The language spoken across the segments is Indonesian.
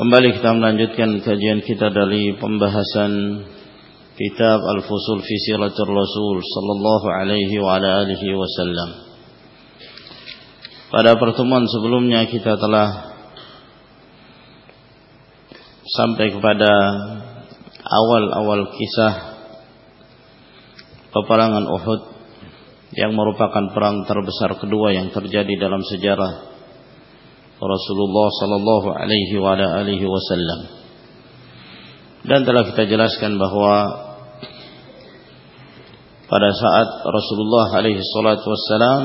Kembali kita melanjutkan kajian kita dari pembahasan kitab Al-Fusul fi Siratul Rasul sallallahu alaihi wa ala alihi wasallam. Pada pertemuan sebelumnya kita telah sampai kepada awal-awal kisah peperangan Uhud yang merupakan perang terbesar kedua yang terjadi dalam sejarah Rasulullah sallallahu alaihi wa ala alihi wasallam. Dan telah kita jelaskan bahwa pada saat Rasulullah alaihi salatu wassalam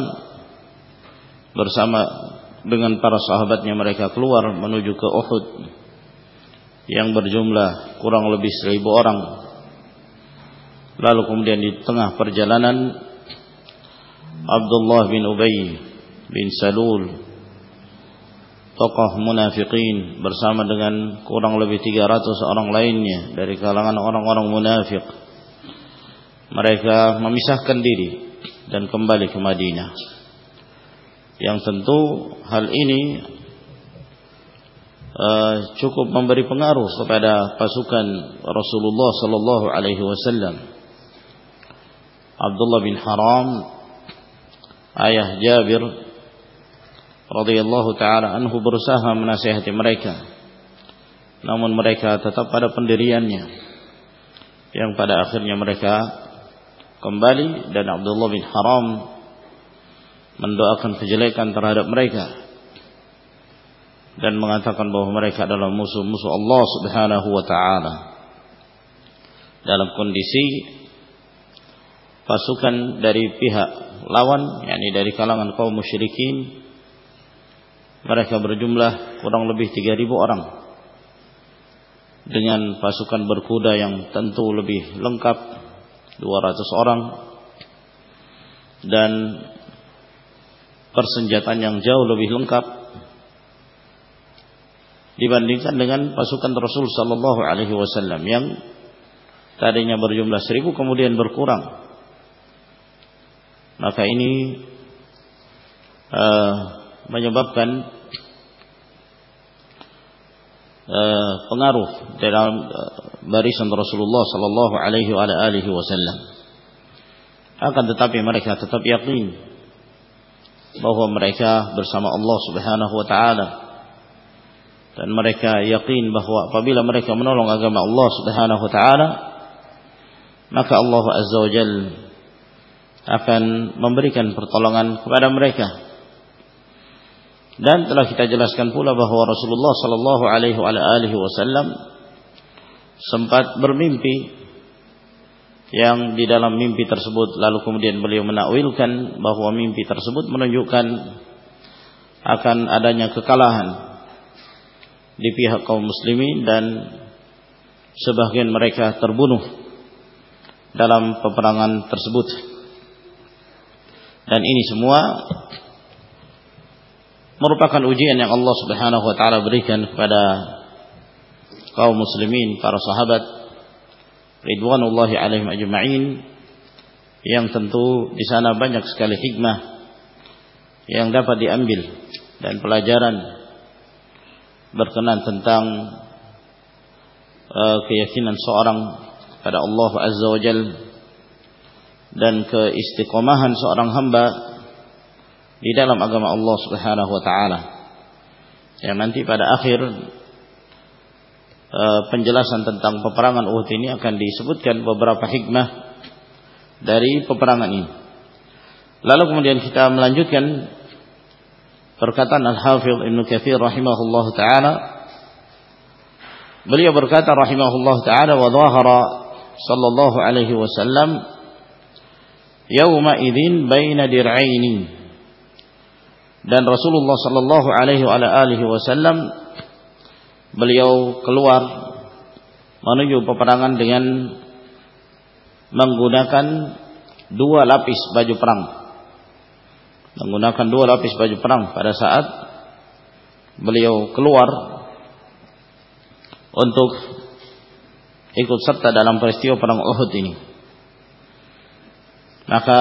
bersama dengan para sahabatnya mereka keluar menuju ke Uhud yang berjumlah kurang lebih seribu orang. Lalu kemudian di tengah perjalanan Abdullah bin Ubay bin Salul tokoh munafikin bersama dengan kurang lebih 300 orang lainnya dari kalangan orang-orang munafik. Mereka memisahkan diri dan kembali ke Madinah. Yang tentu hal ini uh, cukup memberi pengaruh kepada pasukan Rasulullah sallallahu alaihi wasallam. Abdullah bin Haram ayah Jabir radhiyallahu taala anhu berusaha menasihati mereka. Namun mereka tetap pada pendiriannya. Yang pada akhirnya mereka kembali dan Abdullah bin Haram mendoakan kejelekan terhadap mereka dan mengatakan bahwa mereka adalah musuh-musuh Allah Subhanahu wa taala. Dalam kondisi pasukan dari pihak lawan yakni dari kalangan kaum musyrikin mereka berjumlah kurang lebih 3000 orang. Dengan pasukan berkuda yang tentu lebih lengkap 200 orang. Dan persenjataan yang jauh lebih lengkap dibandingkan dengan pasukan Rasul sallallahu alaihi wasallam yang tadinya berjumlah seribu kemudian berkurang. Maka ini uh, menyebabkan pengaruh dalam uh, barisan Rasulullah sallallahu alaihi wasallam. Akan tetapi mereka tetap yakin bahwa mereka bersama Allah Subhanahu wa taala dan mereka yakin bahwa apabila mereka menolong agama Allah Subhanahu wa taala maka Allah Azza wa Jalla akan memberikan pertolongan kepada mereka dan telah kita jelaskan pula bahwa Rasulullah sallallahu alaihi wasallam sempat bermimpi yang di dalam mimpi tersebut lalu kemudian beliau menakwilkan bahwa mimpi tersebut menunjukkan akan adanya kekalahan di pihak kaum muslimin dan sebagian mereka terbunuh dalam peperangan tersebut. Dan ini semua merupakan ujian yang Allah Subhanahu wa taala berikan kepada kaum muslimin, para sahabat ridwanullahi alaihim ajma'in yang tentu di sana banyak sekali hikmah yang dapat diambil dan pelajaran berkenan tentang uh, keyakinan seorang pada Allah Azza wa dan keistiqomahan seorang hamba di dalam agama Allah Subhanahu wa taala. Yang nanti pada akhir uh, penjelasan tentang peperangan Uhud ini akan disebutkan beberapa hikmah dari peperangan ini. Lalu kemudian kita melanjutkan perkataan Al-Hafidh Ibnu Katsir rahimahullah taala. Beliau berkata rahimahullah taala wa dhahara sallallahu alaihi wasallam yawma idzin baina dir'aini dan Rasulullah sallallahu alaihi wasallam beliau keluar menuju peperangan dengan menggunakan dua lapis baju perang. Menggunakan dua lapis baju perang pada saat beliau keluar untuk ikut serta dalam peristiwa perang Uhud ini. Maka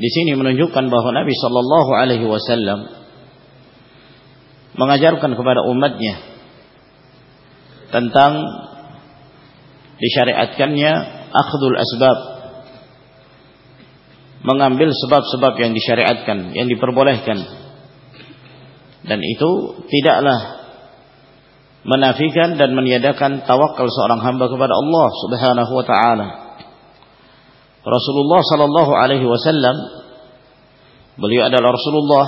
di sini menunjukkan bahwa Nabi Shallallahu Alaihi Wasallam mengajarkan kepada umatnya tentang disyariatkannya akhdul asbab mengambil sebab-sebab yang disyariatkan yang diperbolehkan. Dan itu tidaklah menafikan dan meniadakan tawakal seorang hamba kepada Allah Subhanahu wa taala Rasulullah sallallahu alaihi wasallam beliau adalah Rasulullah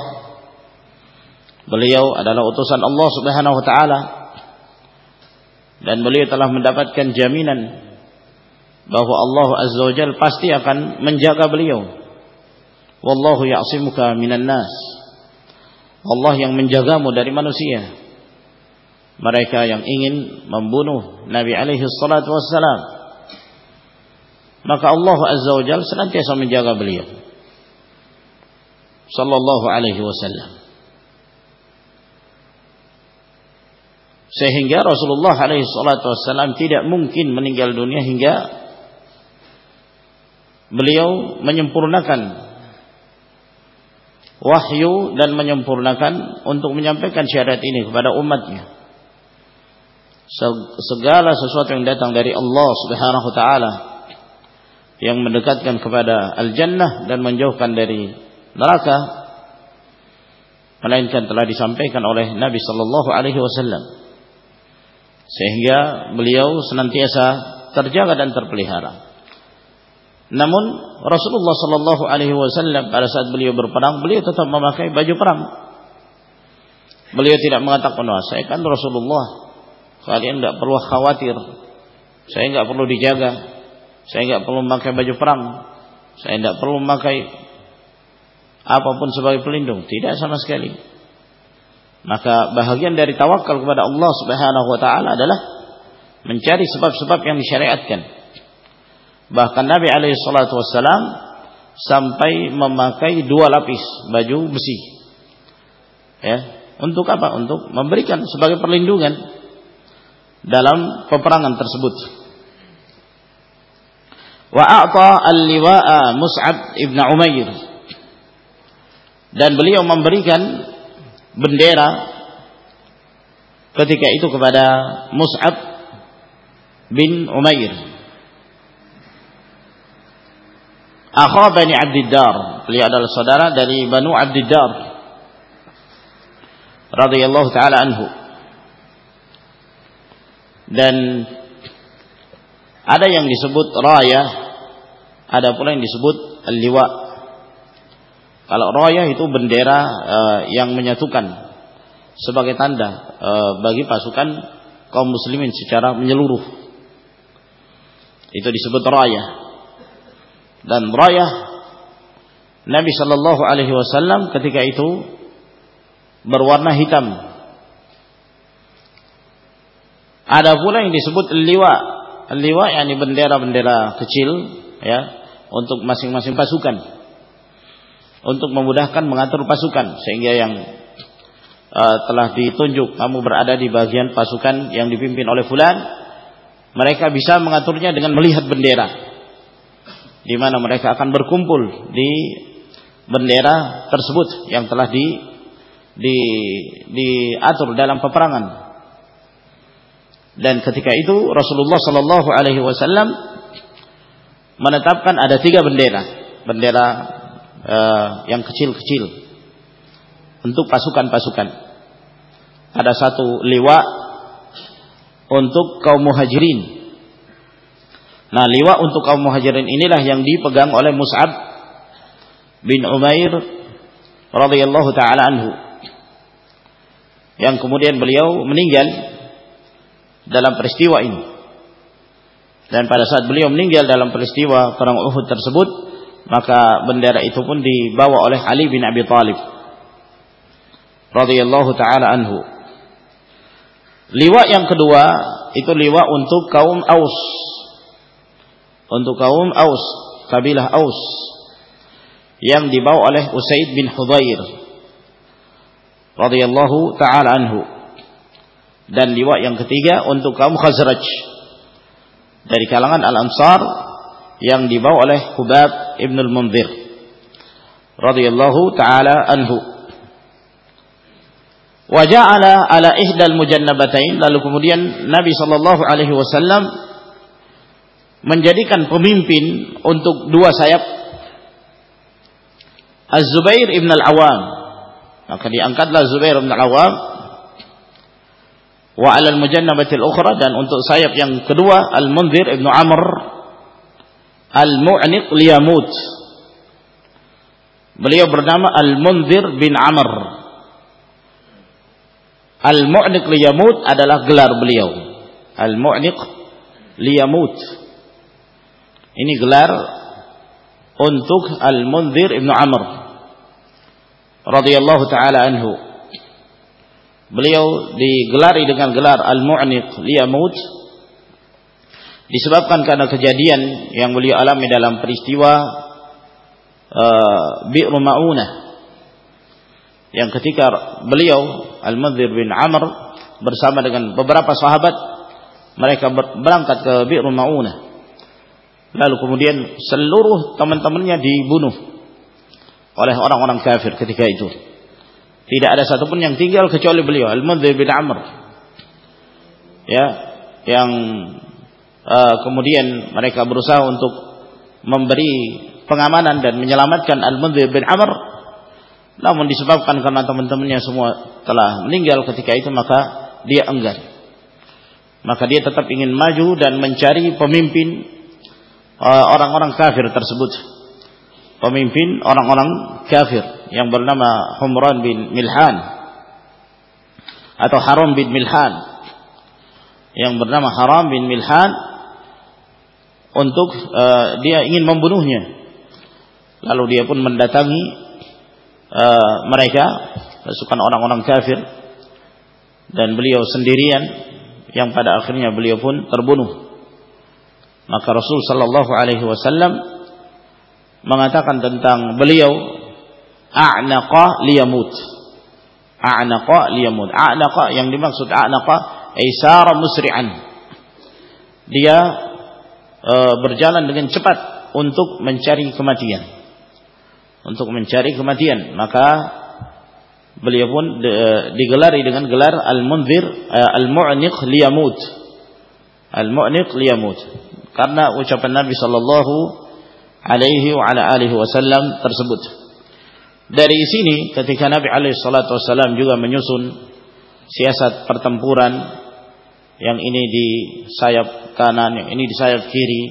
beliau adalah utusan Allah Subhanahu wa taala dan beliau telah mendapatkan jaminan bahwa Allah Azza wa pasti akan menjaga beliau. Wallahu ya'simuka minan nas. Allah yang menjagamu dari manusia. Mereka yang ingin membunuh Nabi alaihi salatu wassalam. Maka Allah Azza wa Jalla senantiasa menjaga beliau. Sallallahu alaihi wasallam. sehingga Rasulullah alaihi salatu wasallam tidak mungkin meninggal dunia hingga beliau menyempurnakan wahyu dan menyempurnakan untuk menyampaikan syariat ini kepada umatnya segala sesuatu yang datang dari Allah Subhanahu wa taala yang mendekatkan kepada al-jannah dan menjauhkan dari neraka melainkan telah disampaikan oleh Nabi sallallahu alaihi wasallam sehingga beliau senantiasa terjaga dan terpelihara. Namun Rasulullah Shallallahu Alaihi Wasallam pada saat beliau berperang, beliau tetap memakai baju perang. Beliau tidak mengatakan, "Wah, saya kan Rasulullah, kalian tidak perlu khawatir, saya nggak perlu dijaga, saya nggak perlu memakai baju perang, saya tidak perlu memakai apa pun sebagai pelindung." Tidak sama sekali. Maka bahagian dari tawakal kepada Allah Subhanahu wa taala adalah mencari sebab-sebab yang disyariatkan. Bahkan Nabi alaihi salatu wasallam sampai memakai dua lapis baju besi. Ya, untuk apa? Untuk memberikan sebagai perlindungan dalam peperangan tersebut. Wa a'ta al-liwa'a Mus'ab ibn Umair. Dan beliau memberikan bendera ketika itu kepada Mus'ab bin Umair. Akha Bani Abdiddar. Beliau adalah saudara dari Banu Abdiddar. Radhiyallahu taala anhu. Dan ada yang disebut raya ada pula yang disebut al-liwa kalau royah itu bendera uh, yang menyatukan sebagai tanda uh, bagi pasukan kaum muslimin secara menyeluruh. Itu disebut royah. Dan royah Nabi Shallallahu Alaihi Wasallam ketika itu berwarna hitam. Ada pula yang disebut liwa. Liwa yakni bendera-bendera kecil ya untuk masing-masing pasukan. Untuk memudahkan mengatur pasukan sehingga yang uh, telah ditunjuk kamu berada di bagian pasukan yang dipimpin oleh fulan mereka bisa mengaturnya dengan melihat bendera. Di mana mereka akan berkumpul di bendera tersebut yang telah di di diatur dalam peperangan. Dan ketika itu Rasulullah Shallallahu Alaihi Wasallam menetapkan ada tiga bendera bendera uh, yang kecil-kecil untuk pasukan-pasukan. Ada satu liwa untuk kaum muhajirin. Nah, liwa untuk kaum muhajirin inilah yang dipegang oleh Mus'ab bin Umair radhiyallahu taala anhu. Yang kemudian beliau meninggal dalam peristiwa ini. Dan pada saat beliau meninggal dalam peristiwa perang Uhud tersebut, maka bendera itu pun dibawa oleh Ali bin Abi Thalib radhiyallahu taala anhu Liwa yang kedua itu liwa untuk kaum Aus. Untuk kaum Aus, kabilah Aus yang dibawa oleh Usaid bin Hudhair radhiyallahu taala anhu. Dan liwa yang ketiga untuk kaum Khazraj dari kalangan Al-Ansar yang dibawa oleh Hubab ibn al-Munzir radhiyallahu taala anhu. Waja'ala ala ihdal mujannabatain lalu kemudian Nabi sallallahu alaihi wasallam menjadikan pemimpin untuk dua sayap. Az-Zubair ibn al-Awam maka diangkatlah Zubair ibn al-Awam wa ala al-mujannabatil ukhra dan untuk sayap yang kedua Al-Munzir ibn Amr Al-Mu'niq liyamut beliau bernama Al-Munzir bin Amr Al-Mu'niq liyamut adalah gelar beliau. Al-Mu'niq liyamut. Ini gelar untuk Al-Munzir Ibn Amr radhiyallahu taala anhu. Beliau digelari dengan gelar Al-Mu'niq liyamut disebabkan karena kejadian yang beliau alami dalam peristiwa uh, Bi'ru Ma'unah. Yang ketika beliau Al-Mudhir bin Amr bersama dengan beberapa sahabat mereka berangkat ke Bi'ru Ma'unah. Lalu kemudian seluruh teman-temannya dibunuh oleh orang-orang kafir ketika itu tidak ada satupun yang tinggal kecuali beliau Al-Mudhir bin Amr ya yang uh, kemudian mereka berusaha untuk memberi pengamanan dan menyelamatkan Al-Mudhir bin Amr namun disebabkan karena teman-temannya semua telah meninggal ketika itu maka dia enggan. Maka dia tetap ingin maju dan mencari pemimpin uh, orang-orang kafir tersebut. Pemimpin orang-orang kafir yang bernama Humran bin Milhan atau Haram bin Milhan yang bernama Haram bin Milhan untuk uh, dia ingin membunuhnya. Lalu dia pun mendatangi uh, mereka pasukan orang-orang kafir dan beliau sendirian yang pada akhirnya beliau pun terbunuh maka Rasul sallallahu alaihi wasallam mengatakan tentang beliau a'naqa liyamut. A'naqa liyamut. A'naqa yang dimaksud a'naqa isara musri'an. Dia e, berjalan dengan cepat untuk mencari kematian. Untuk mencari kematian. Maka beliau pun digelari dengan gelar al-munzir eh, al-mu'niq liyamut. Al-mu'niq liyamut. Karena ucapan Nabi sallallahu alaihi wa ala alihi wasallam tersebut dari sini ketika Nabi alaihi salatu wasallam juga menyusun siasat pertempuran yang ini di sayap kanan yang ini di sayap kiri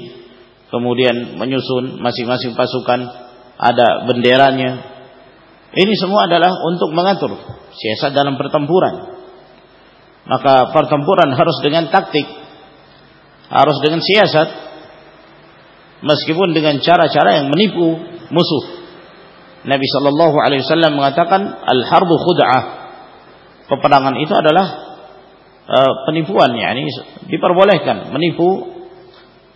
kemudian menyusun masing-masing pasukan ada benderanya. Ini semua adalah untuk mengatur siasat dalam pertempuran. Maka pertempuran harus dengan taktik, harus dengan siasat, meskipun dengan cara-cara yang menipu musuh. Nabi Shallallahu Alaihi Wasallam mengatakan al harbu khud'ah. Peperangan itu adalah uh, penipuan, yakni diperbolehkan menipu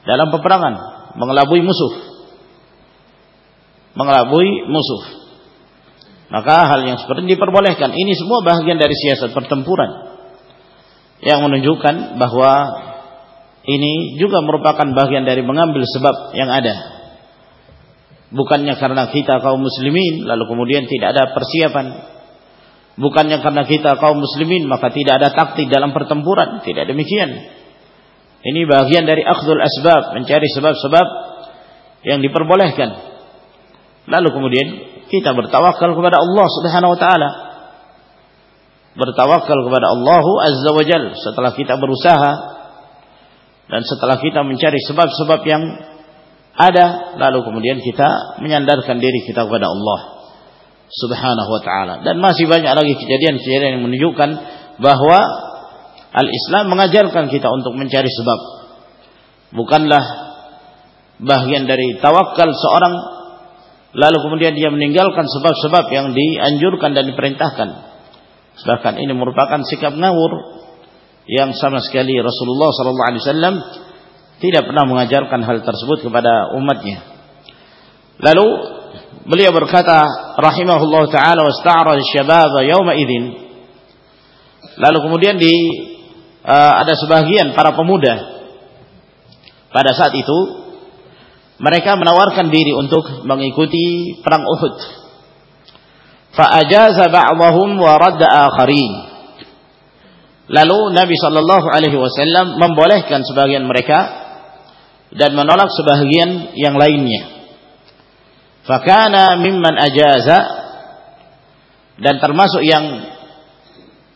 dalam peperangan, mengelabui musuh mengelabui musuh. Maka hal yang seperti ini diperbolehkan. Ini semua bagian dari siasat pertempuran yang menunjukkan bahwa ini juga merupakan bagian dari mengambil sebab yang ada. Bukannya karena kita kaum muslimin lalu kemudian tidak ada persiapan. Bukannya karena kita kaum muslimin maka tidak ada taktik dalam pertempuran. Tidak demikian. Ini bagian dari akhdul asbab, mencari sebab-sebab yang diperbolehkan. Lalu kemudian kita bertawakal kepada Allah Subhanahu wa taala. Bertawakal kepada Allah Azza wa Jal setelah kita berusaha dan setelah kita mencari sebab-sebab yang ada lalu kemudian kita menyandarkan diri kita kepada Allah Subhanahu wa taala dan masih banyak lagi kejadian-kejadian yang menunjukkan bahwa al-Islam mengajarkan kita untuk mencari sebab bukanlah bagian dari tawakal seorang lalu kemudian dia meninggalkan sebab-sebab yang dianjurkan dan diperintahkan. Bahkan ini merupakan sikap ngawur yang sama sekali Rasulullah sallallahu alaihi wasallam tidak pernah mengajarkan hal tersebut kepada umatnya. Lalu beliau berkata rahimahullah taala wasta'ara syabab yauma idzin. Lalu kemudian di uh, ada sebagian para pemuda pada saat itu mereka menawarkan diri untuk mengikuti perang Uhud. Fa'ajaza ba'dahum wa radda akharin. Lalu Nabi Shallallahu Alaihi Wasallam membolehkan sebagian mereka dan menolak sebagian yang lainnya. Fakana mimman ajaza dan termasuk yang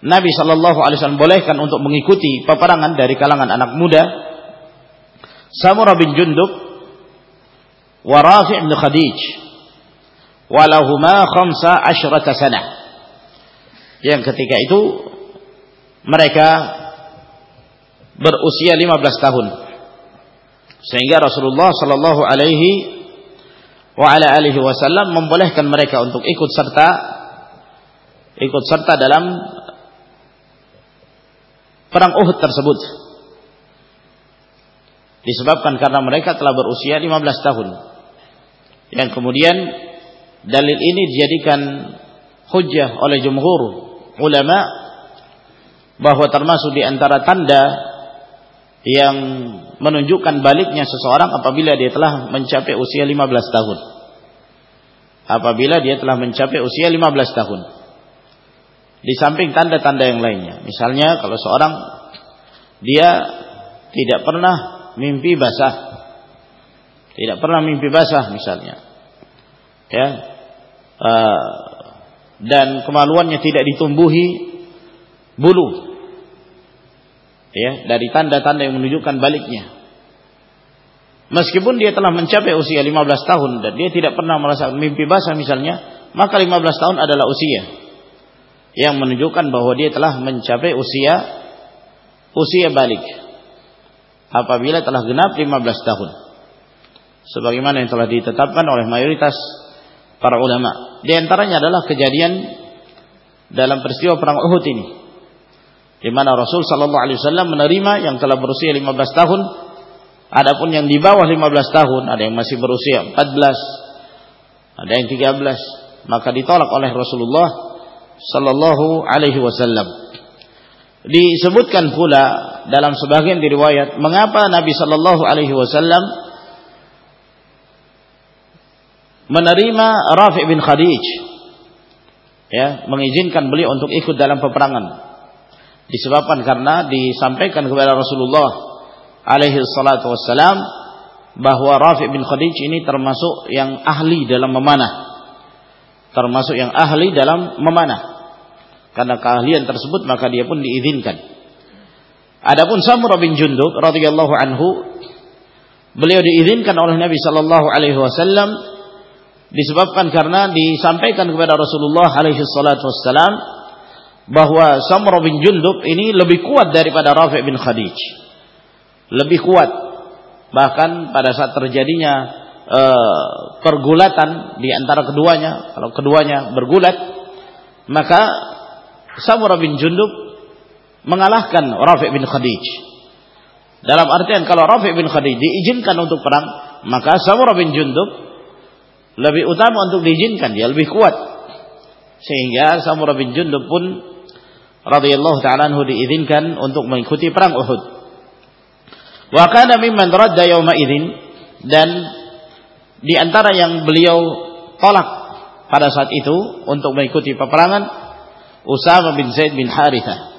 Nabi Shallallahu Alaihi Wasallam bolehkan untuk mengikuti peperangan dari kalangan anak muda. Samurah bin Jundub, wa Rafi' bin Khadij, walahuma khamsa asyrata sana. Yang ketika itu mereka berusia 15 tahun. Sehingga Rasulullah sallallahu alaihi wa ala alihi wasallam membolehkan mereka untuk ikut serta ikut serta dalam perang Uhud tersebut. Disebabkan karena mereka telah berusia 15 tahun. Yang kemudian dalil ini dijadikan hujjah oleh jumhur ulama bahwa termasuk di antara tanda yang menunjukkan baliknya seseorang apabila dia telah mencapai usia 15 tahun. Apabila dia telah mencapai usia 15 tahun. Di samping tanda-tanda yang lainnya. Misalnya kalau seorang dia tidak pernah mimpi basah. Tidak pernah mimpi basah misalnya. Ya. Uh, dan kemaluannya tidak ditumbuhi bulu ya dari tanda-tanda yang menunjukkan baliknya. Meskipun dia telah mencapai usia 15 tahun dan dia tidak pernah merasa mimpi basah misalnya maka 15 tahun adalah usia yang menunjukkan bahwa dia telah mencapai usia usia balik apabila telah genap 15 tahun. Sebagaimana yang telah ditetapkan oleh mayoritas para ulama. Di antaranya adalah kejadian dalam peristiwa perang Uhud ini di mana Rasul sallallahu alaihi wasallam menerima yang telah berusia 15 tahun. Adapun yang di bawah 15 tahun ada yang masih berusia 14 ada yang 13 maka ditolak oleh Rasulullah sallallahu alaihi wasallam. Disebutkan pula dalam sebagian riwayat mengapa Nabi sallallahu alaihi wasallam menerima Rafi' bin Khadij? Ya mengizinkan beliau untuk ikut dalam peperangan disebabkan karena disampaikan kepada Rasulullah alaihi salatu wassalam bahwa Rafi bin Khadij ini termasuk yang ahli dalam memanah. Termasuk yang ahli dalam memanah. Karena keahlian tersebut maka dia pun diizinkan. Adapun Samurah bin Jundub radhiyallahu anhu beliau diizinkan oleh Nabi sallallahu alaihi wasallam disebabkan karena disampaikan kepada Rasulullah alaihi salatu wassalam bahwa Samra bin Jundub ini lebih kuat daripada Rafi' bin Khadij. Lebih kuat. Bahkan pada saat terjadinya uh, pergulatan di antara keduanya, kalau keduanya bergulat, maka Samra bin Jundub mengalahkan Rafi' bin Khadij. Dalam artian kalau Rafi' bin Khadij diizinkan untuk perang, maka Samra bin Jundub lebih utama untuk diizinkan, dia lebih kuat. Sehingga Samurah bin Jundub pun radhiyallahu taala anhu diizinkan untuk mengikuti perang Uhud. Wa kana mimman radda yauma idzin dan di antara yang beliau tolak pada saat itu untuk mengikuti peperangan Usama bin Zaid bin Harithah.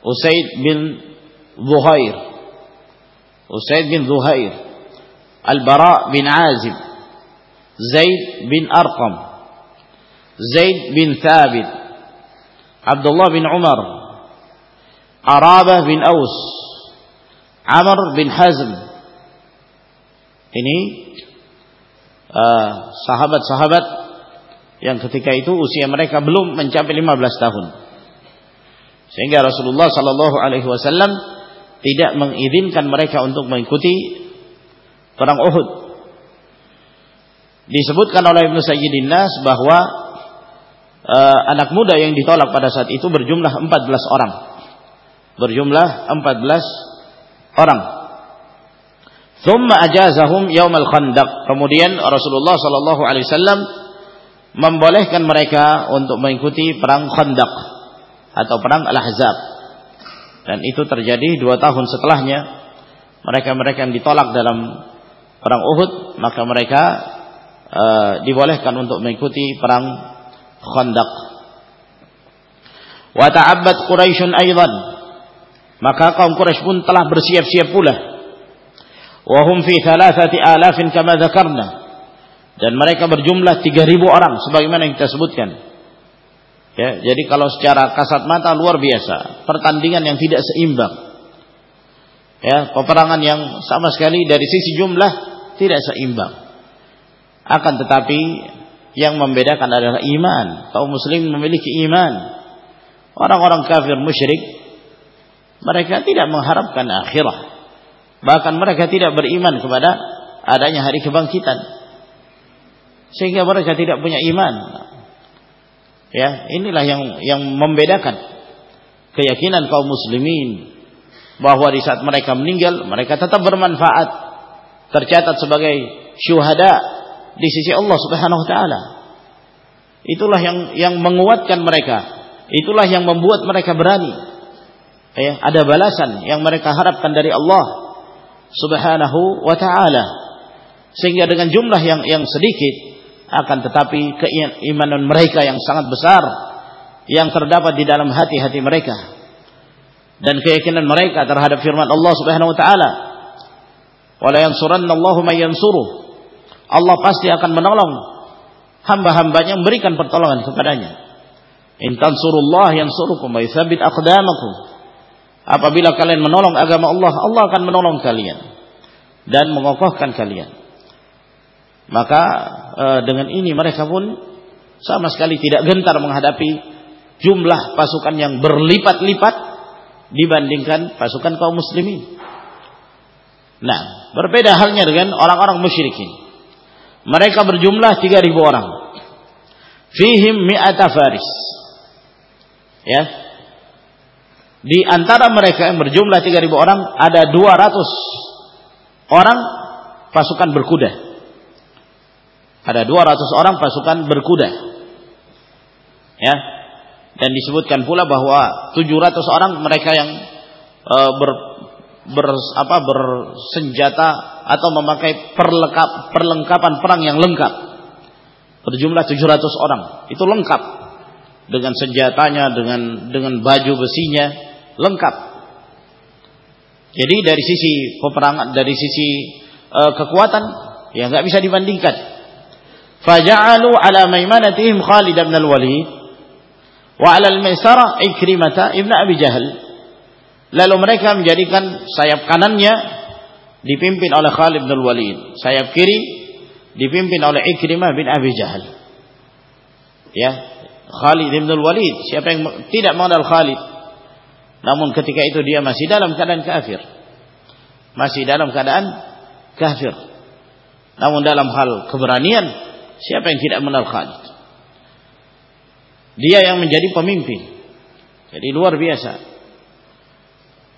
Usaid bin Zuhair. Usaid bin Zuhair. Al-Bara bin Azib. Zaid bin Arqam. Zaid bin Thabit. Abdullah bin Umar Arabah bin Aus Amr bin Hazm. Ini uh, sahabat-sahabat uh, yang ketika itu usia mereka belum mencapai 15 tahun. Sehingga Rasulullah sallallahu alaihi wasallam tidak mengizinkan mereka untuk mengikuti perang Uhud. Disebutkan oleh Ibnu Sayyidin Nas bahwa uh, anak muda yang ditolak pada saat itu berjumlah 14 orang. berjumlah 14 orang. Thumma ajazahum yaumal khandaq. Kemudian Rasulullah sallallahu alaihi wasallam membolehkan mereka untuk mengikuti perang Khandaq atau perang Al-Ahzab. Dan itu terjadi dua tahun setelahnya. Mereka-mereka yang ditolak dalam perang Uhud, maka mereka uh, dibolehkan untuk mengikuti perang Khandaq. Wa ta'abbat Quraisyun aidan. Maka kaum Quraisy pun telah bersiap-siap pula. Wa hum fi thalathati alafin kama dzakarna. Dan mereka berjumlah 3000 orang sebagaimana yang kita sebutkan. Ya, jadi kalau secara kasat mata luar biasa, pertandingan yang tidak seimbang. Ya, peperangan yang sama sekali dari sisi jumlah tidak seimbang. Akan tetapi yang membedakan adalah iman. Kaum muslim memiliki iman. Orang-orang kafir musyrik mereka tidak mengharapkan akhirah. Bahkan mereka tidak beriman kepada adanya hari kebangkitan. Sehingga mereka tidak punya iman. Ya, inilah yang yang membedakan keyakinan kaum muslimin bahwa di saat mereka meninggal mereka tetap bermanfaat tercatat sebagai syuhada di sisi Allah Subhanahu wa taala. Itulah yang yang menguatkan mereka Itulah yang membuat mereka berani. Ya, ada balasan yang mereka harapkan dari Allah Subhanahu wa taala. Sehingga dengan jumlah yang yang sedikit akan tetapi keimanan mereka yang sangat besar yang terdapat di dalam hati-hati mereka dan keyakinan mereka terhadap firman Allah Subhanahu wa taala. Wala yansurannallahu may yansuruh. Allah pasti akan menolong hamba-hambanya memberikan pertolongan kepadanya. In tansurullah yansurukum wa yuthabbit. Apabila kalian menolong agama Allah, Allah akan menolong kalian dan mengokohkan kalian. Maka e, dengan ini mereka pun sama sekali tidak gentar menghadapi jumlah pasukan yang berlipat-lipat dibandingkan pasukan kaum muslimin. Nah, berbeda halnya dengan orang-orang musyrikin. Mereka berjumlah 3000 orang. Fihim mi'ata faris Ya. Di antara mereka yang berjumlah 3000 orang ada 200 orang pasukan berkuda. Ada 200 orang pasukan berkuda. Ya. Dan disebutkan pula bahwa 700 orang mereka yang e, ber, ber apa bersenjata atau memakai perlengkap, perlengkapan perang yang lengkap. Berjumlah 700 orang. Itu lengkap dengan senjatanya, dengan dengan baju besinya lengkap. Jadi dari sisi peperangan, dari sisi uh, kekuatan ya nggak bisa dibandingkan. Faja'alu ala maimanatihim Khalid bin al-Walid wa ala al-Maisara Ikrimah ibn Abi Jahal. Lalu mereka menjadikan sayap kanannya dipimpin oleh Khalid bin al-Walid, sayap kiri dipimpin oleh Ikrimah bin Abi Jahal. Ya, Khalid bin Walid. Siapa yang tidak mengenal Khalid? Namun ketika itu dia masih dalam keadaan kafir. Masih dalam keadaan kafir. Namun dalam hal keberanian, siapa yang tidak mengenal Khalid? Dia yang menjadi pemimpin. Jadi luar biasa.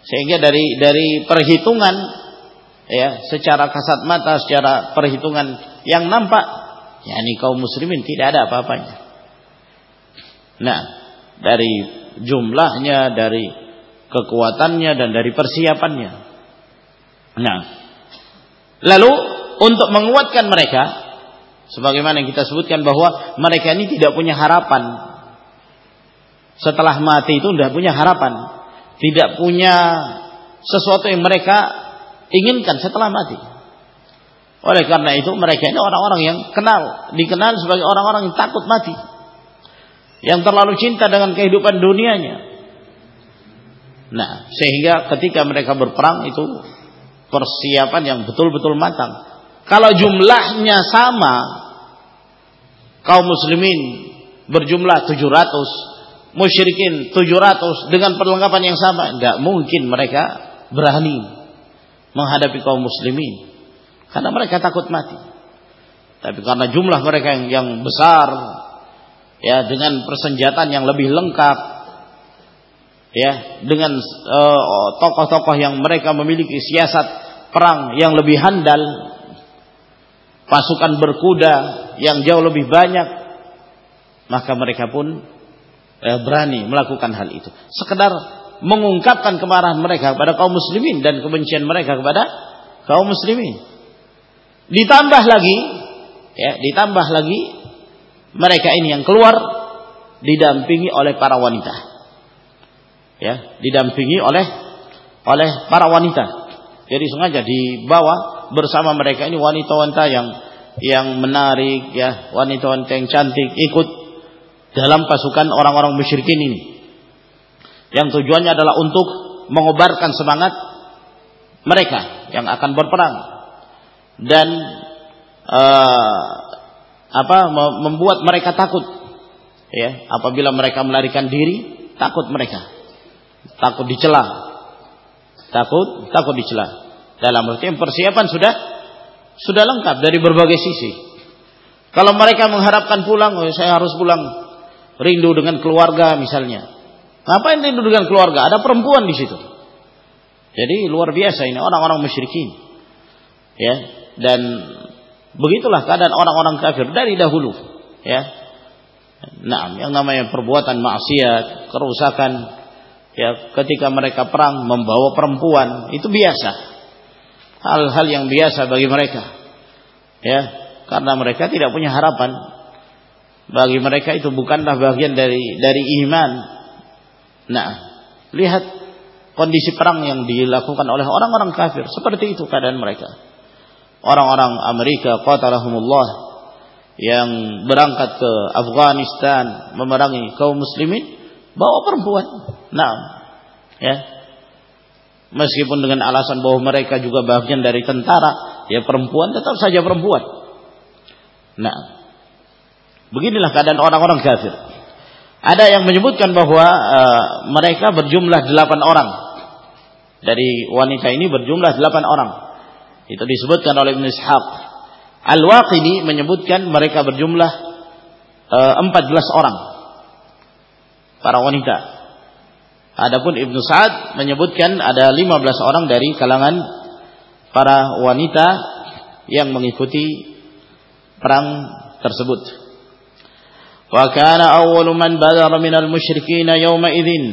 Sehingga dari dari perhitungan ya secara kasat mata, secara perhitungan yang nampak, yakni kaum muslimin tidak ada apa-apanya. Nah, dari jumlahnya, dari kekuatannya dan dari persiapannya. Nah, lalu untuk menguatkan mereka, sebagaimana yang kita sebutkan bahwa mereka ini tidak punya harapan. Setelah mati itu tidak punya harapan, tidak punya sesuatu yang mereka inginkan setelah mati. Oleh karena itu mereka ini orang-orang yang kenal, dikenal sebagai orang-orang yang takut mati yang terlalu cinta dengan kehidupan dunianya. Nah, sehingga ketika mereka berperang itu persiapan yang betul-betul matang. Kalau jumlahnya sama, kaum muslimin berjumlah 700, musyrikin 700 dengan perlengkapan yang sama, enggak mungkin mereka berani menghadapi kaum muslimin karena mereka takut mati. Tapi karena jumlah mereka yang, yang besar, ya dengan persenjataan yang lebih lengkap ya dengan eh, tokoh-tokoh uh, yang mereka memiliki siasat perang yang lebih handal pasukan berkuda yang jauh lebih banyak maka mereka pun eh, berani melakukan hal itu. Sekedar mengungkapkan kemarahan mereka kepada kaum muslimin dan kebencian mereka kepada kaum muslimin. Ditambah lagi ya ditambah lagi mereka ini yang keluar didampingi oleh para wanita. Ya didampingi oleh oleh para wanita. Jadi sengaja dibawa bersama mereka ini wanita-wanita yang yang menarik ya wanita-wanita yang cantik ikut dalam pasukan orang-orang musyrikin ini yang tujuannya adalah untuk mengobarkan semangat mereka yang akan berperang dan uh, apa membuat mereka takut ya apabila mereka melarikan diri takut mereka takut dicela. Takut, takut dicela. Dalam arti persiapan sudah sudah lengkap dari berbagai sisi. Kalau mereka mengharapkan pulang, oh, saya harus pulang rindu dengan keluarga misalnya. Ngapain rindu dengan keluarga? Ada perempuan di situ. Jadi luar biasa ini orang-orang musyrikin. Ya, dan begitulah keadaan orang-orang kafir dari dahulu, ya. Nah, yang namanya perbuatan maksiat, kerusakan, ya ketika mereka perang membawa perempuan itu biasa hal-hal yang biasa bagi mereka ya karena mereka tidak punya harapan bagi mereka itu bukanlah bagian dari dari iman nah lihat kondisi perang yang dilakukan oleh orang-orang kafir seperti itu keadaan mereka orang-orang Amerika qatalahumullah yang berangkat ke Afghanistan memerangi kaum muslimin bawa perempuan. Nah, ya. Meskipun dengan alasan bahwa mereka juga bagian dari tentara, ya perempuan tetap saja perempuan. Nah, beginilah keadaan orang-orang kafir. Ada yang menyebutkan bahwa uh, mereka berjumlah delapan orang. Dari wanita ini berjumlah delapan orang. Itu disebutkan oleh Ibn Ishaq. Al-Waqidi menyebutkan mereka berjumlah uh, belas orang para wanita. Adapun Ibnu Sa'ad menyebutkan ada 15 orang dari kalangan para wanita yang mengikuti perang tersebut. Badara minal musyrikin yawma idzin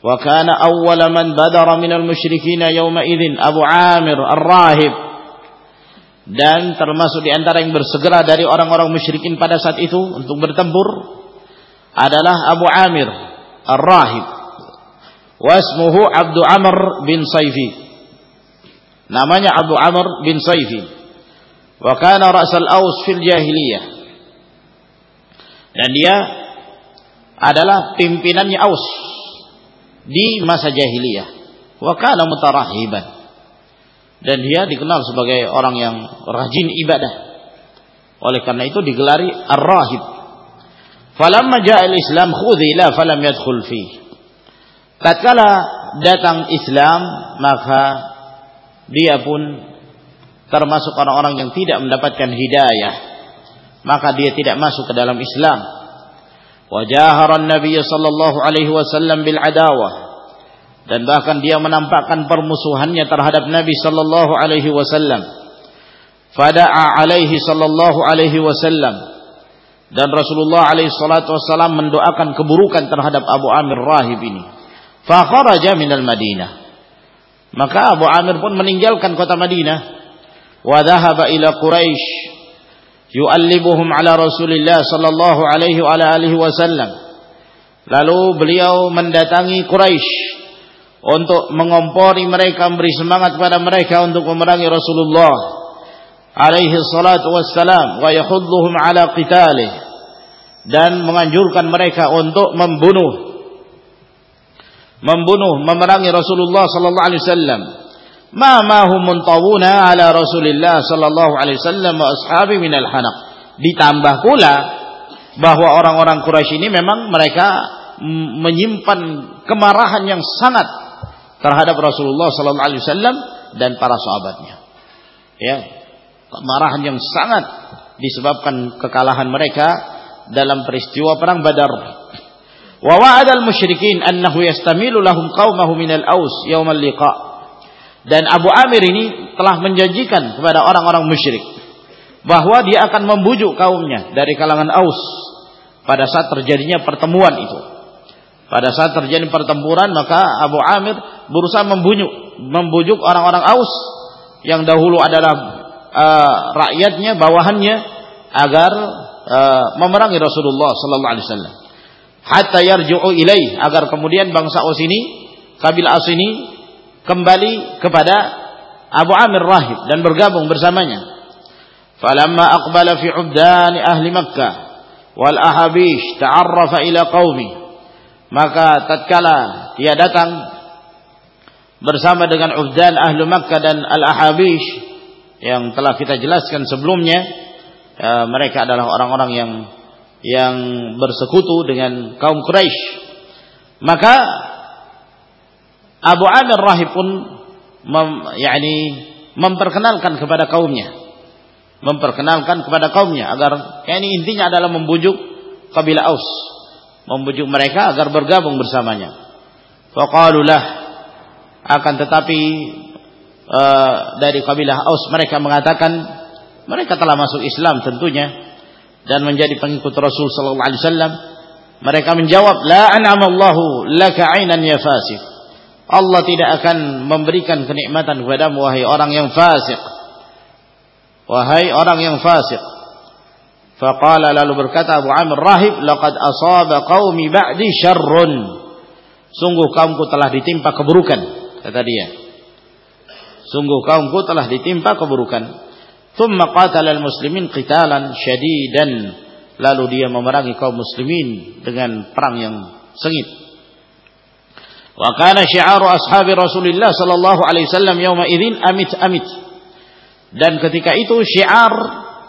wa kana awwala man badara minal musyrikin yawma idzin Abu Amir Ar-Rahib dan termasuk di antara yang bersegera dari orang-orang musyrikin pada saat itu untuk bertempur adalah Abu Amir Ar-Rahib. Wasmuhu Abdu Amr bin Saifi namanya Abu Amr bin Saifi wa kana ra'sal aus fil jahiliyah dan dia adalah pimpinannya Aus di masa jahiliyah. Wa kana mutarahiban. Dan dia dikenal sebagai orang yang rajin ibadah. Oleh karena itu digelari Ar-Rahib. Falamma ja'al Islam khudhila falam yadkhul fi. Tatkala datang Islam maka dia pun termasuk orang-orang yang tidak mendapatkan hidayah maka dia tidak masuk ke dalam Islam. Wajahara Nabi sallallahu alaihi wasallam bil adawah. Dan bahkan dia menampakkan permusuhannya terhadap Nabi sallallahu alaihi wasallam. Fada'a alaihi sallallahu alaihi wasallam. Dan Rasulullah alaihi salatu wasallam mendoakan keburukan terhadap Abu Amir Rahib ini. Fa kharaja minal Madinah. Maka Abu Amir pun meninggalkan kota Madinah. Wa dhahaba ila Quraisy yu'allibuhum ala Rasulillah sallallahu alaihi wa ala alihi wasallam. Lalu beliau mendatangi Quraisy untuk mengompori mereka, memberi semangat kepada mereka untuk memerangi Rasulullah alaihi salatu wassalam wa yahudduhum ala qitalih dan menganjurkan mereka untuk membunuh membunuh memerangi Rasulullah sallallahu alaihi wasallam ma ma hum muntawuna ala Rasulillah sallallahu alaihi wasallam wa ashabi min al-hanaq ditambah pula bahwa orang-orang Quraisy ini memang mereka menyimpan kemarahan yang sangat terhadap Rasulullah sallallahu alaihi wasallam dan para sahabatnya ya kemarahan yang sangat disebabkan kekalahan mereka dalam peristiwa perang Badar. Wa wa'ada al-musyrikin annahu yastamilu lahum qaumahu min al-aus yawm al-liqa. Dan Abu Amir ini telah menjanjikan kepada orang-orang musyrik bahwa dia akan membujuk kaumnya dari kalangan Aus pada saat terjadinya pertemuan itu. Pada saat terjadi pertempuran maka Abu Amir berusaha membujuk membujuk orang-orang Aus yang dahulu adalah uh, rakyatnya bawahannya agar uh, memerangi Rasulullah sallallahu alaihi wasallam hatta yarju'u ilaih agar kemudian bangsa Aus ini kabilah Aus ini kembali kepada Abu Amir Rahib dan bergabung bersamanya. Falamma aqbala fi ubdan ahli Makkah wal ahabish ta'arrafa ila qaumi maka tatkala dia datang bersama dengan ubdan ahli Makkah dan al ahabish yang telah kita jelaskan sebelumnya ya, mereka adalah orang-orang yang yang bersekutu dengan kaum Quraisy. Maka Abu Amir Rahib pun mem, yakni memperkenalkan kepada kaumnya. Memperkenalkan kepada kaumnya agar yakni intinya adalah membujuk kabilah Aus, membujuk mereka agar bergabung bersamanya. Faqalulah akan tetapi uh, dari kabilah Aus mereka mengatakan mereka telah masuk Islam tentunya dan menjadi pengikut Rasul sallallahu alaihi wasallam mereka menjawab la an'amallahu laka 'ainan ya fasik Allah tidak akan memberikan kenikmatan kepadamu wahai orang yang fasik. Wahai orang yang fasik. Faqala lalu berkata Abu Amr rahib laqad asaba qaumi ba'di syarrun. Sungguh kaumku telah ditimpa keburukan kata dia. Sungguh kaumku telah ditimpa keburukan. Thumma qatala al-muslimin qitalan syadidan. Lalu dia memerangi kaum muslimin dengan perang yang sengit. Wa kana syi'aru ashabi Rasulillah sallallahu alaihi wasallam yauma idzin amit amit. Dan ketika itu syiar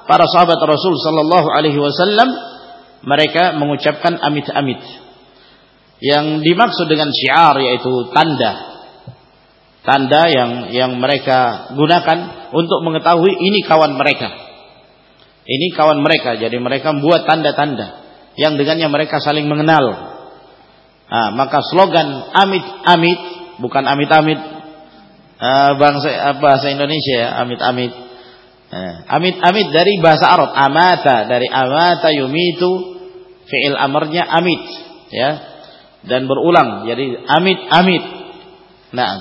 para sahabat Rasul sallallahu alaihi wasallam mereka mengucapkan amit amit. Yang dimaksud dengan syiar yaitu tanda tanda yang yang mereka gunakan untuk mengetahui ini kawan mereka. Ini kawan mereka. Jadi mereka membuat tanda-tanda yang dengannya mereka saling mengenal. Nah, maka slogan amit-amit bukan amit-amit uh, bangsa bahasa Indonesia ya, amit-amit. amit-amit dari bahasa Arab, amata dari amata yumitu fi'il amarnya amit ya dan berulang jadi amit-amit. Nah,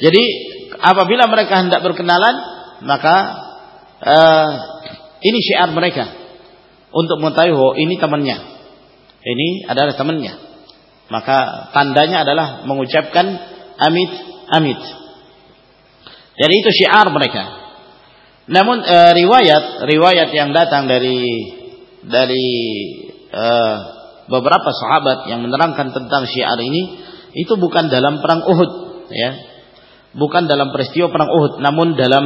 jadi apabila mereka hendak berkenalan, maka uh, ini syiar mereka untuk mengetahui oh ini temannya. Ini adalah temannya. Maka tandanya adalah mengucapkan amit amit. Jadi itu syiar mereka. Namun uh, riwayat riwayat yang datang dari dari uh, beberapa sahabat yang menerangkan tentang syiar ini itu bukan dalam perang Uhud ya bukan dalam peristiwa perang Uhud namun dalam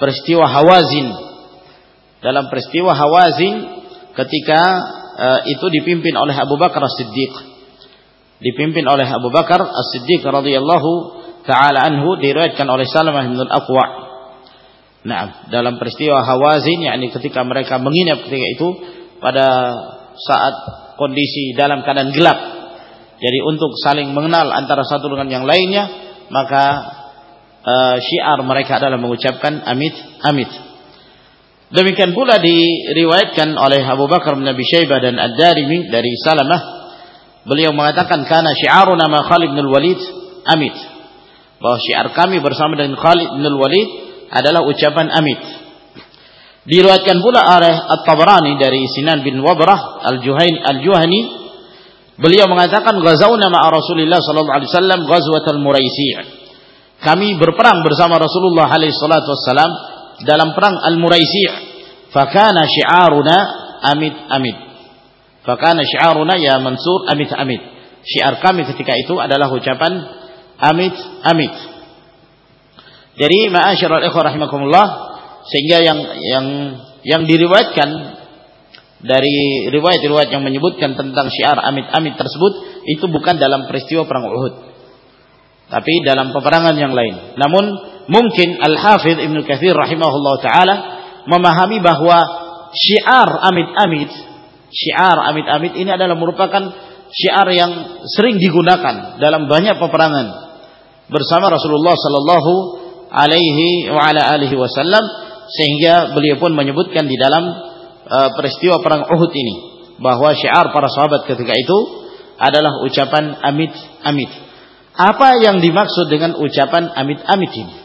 peristiwa Hawazin dalam peristiwa Hawazin ketika uh, itu dipimpin oleh Abu Bakar As-Siddiq dipimpin oleh Abu Bakar As-Siddiq radhiyallahu taala anhu diriwayatkan oleh Salamah bin Al-Aqwa Nah, dalam peristiwa Hawazin yakni ketika mereka menginap ketika itu pada saat kondisi dalam keadaan gelap. Jadi untuk saling mengenal antara satu dengan yang lainnya, maka uh, syiar mereka adalah mengucapkan amit amit. Demikian pula diriwayatkan oleh Abu Bakar bin Abi Syaibah dan Ad-Darimi dari Salamah beliau mengatakan karena syiaruna ma Khalid bin Walid amit. Bahwa syiar kami bersama dengan Khalid bin Walid adalah ucapan amit. Diriwayatkan pula oleh At-Tabarani dari Sinan bin Wabrah Al-Juhaini Al-Juhani beliau mengatakan ghazawna ma'a Rasulillah sallallahu alaihi wasallam ghazwatal Muraisi' kami berperang bersama Rasulullah alaihi salatu wassalam dalam perang Al-Muraisi' fakana syiaruna amit amit fakana syiaruna ya Mansur amit amit. Syiar kami ketika itu adalah ucapan amit amit. Jadi ma'asyiral ikhwah rahimakumullah sehingga yang yang yang diriwayatkan dari riwayat-riwayat yang menyebutkan tentang syiar amit-amit tersebut itu bukan dalam peristiwa perang Uhud. Tapi dalam peperangan yang lain. Namun mungkin Al-Hafidh Ibnu Katsir rahimahullah taala memahami bahwa syiar amit-amit, syiar amit-amit ini adalah merupakan syiar yang sering digunakan dalam banyak peperangan bersama Rasulullah sallallahu alaihi wasallam sehingga beliau pun menyebutkan di dalam uh, peristiwa perang Uhud ini bahwa syiar para sahabat ketika itu adalah ucapan amit amit. Apa yang dimaksud dengan ucapan amit amit ini?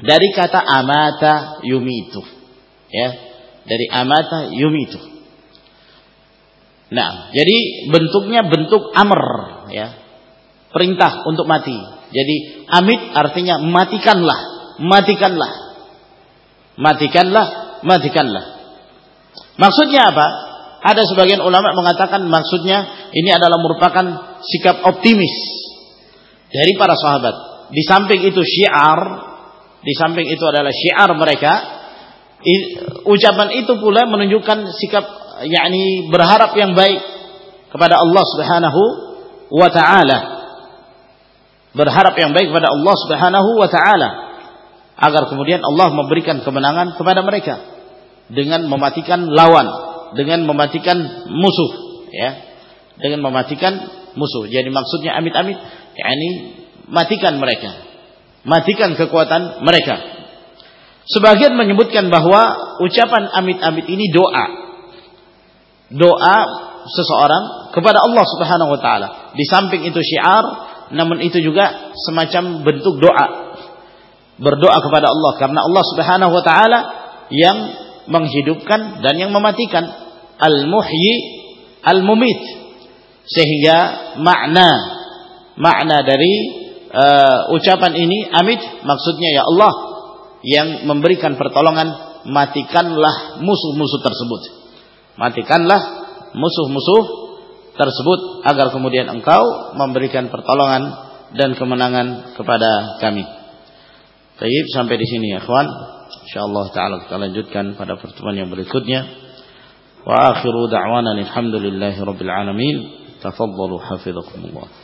Dari kata amata yumitu. Ya, dari amata yumitu. Nah, jadi bentuknya bentuk amr ya. Perintah untuk mati. Jadi amit artinya matikanlah, matikanlah. Matikanlah, matikanlah. Maksudnya apa? Ada sebagian ulama mengatakan maksudnya ini adalah merupakan sikap optimis dari para sahabat. Di samping itu syiar, di samping itu adalah syiar mereka. Ucapan itu pula menunjukkan sikap yakni berharap yang baik kepada Allah Subhanahu wa taala. Berharap yang baik kepada Allah Subhanahu wa taala agar kemudian Allah memberikan kemenangan kepada mereka dengan mematikan lawan, dengan mematikan musuh, ya. Dengan mematikan musuh. Jadi maksudnya amit-amit yakni matikan mereka. Matikan kekuatan mereka. Sebagian menyebutkan bahwa ucapan amit-amit ini doa doa seseorang kepada Allah Subhanahu wa taala. Di samping itu syiar, namun itu juga semacam bentuk doa. Berdoa kepada Allah karena Allah Subhanahu wa taala yang menghidupkan dan yang mematikan. Al-Muhyi Al-Mumit. Sehingga makna makna dari uh, ucapan ini amit maksudnya ya Allah yang memberikan pertolongan matikanlah musuh-musuh tersebut matikanlah musuh-musuh tersebut agar kemudian engkau memberikan pertolongan dan kemenangan kepada kami. Baik, sampai di sini ya kawan. Insyaallah taala kita lanjutkan pada pertemuan yang berikutnya. Wa akhiru da'wana alhamdulillahi rabbil alamin. Tafadhalu hafizakumullah.